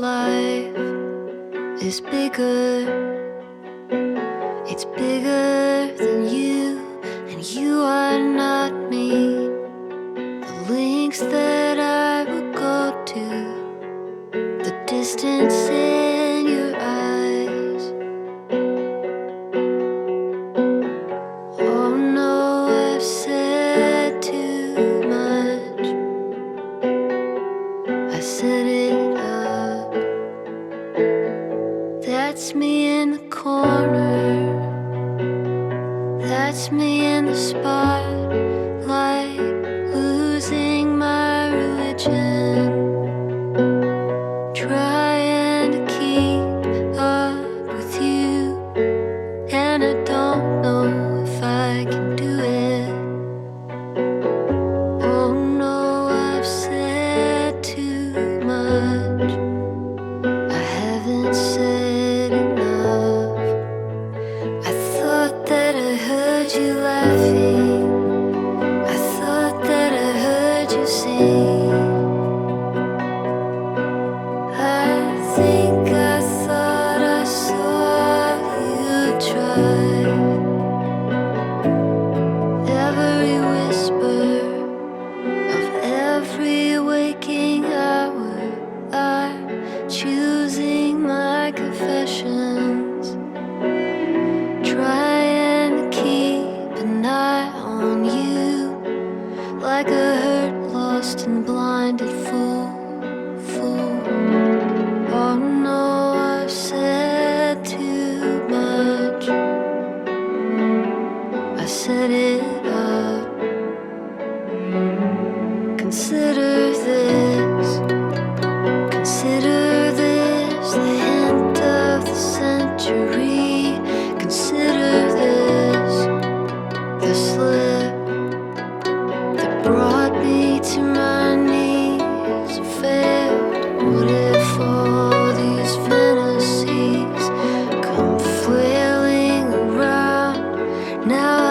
life is bigger. It's bigger than you, and you are not me. The links that I would go to, the distances. That's me in the corner. That's me in the spot. Música Now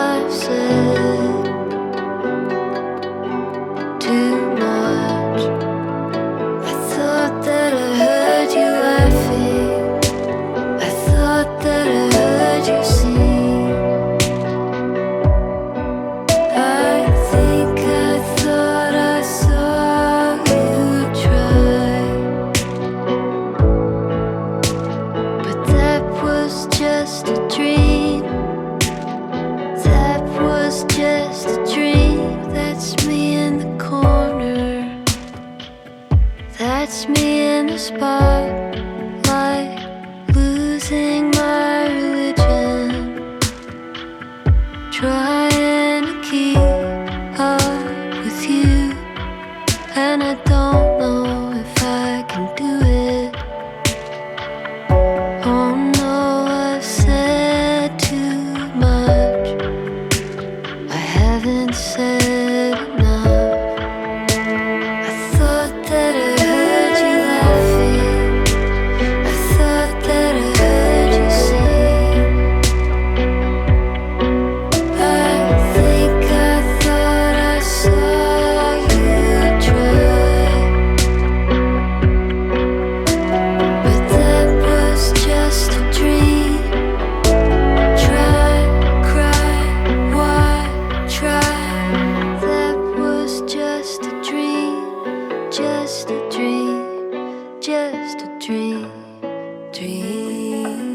That's me in the spot. Just a dream, just a dream, just a dream, dream.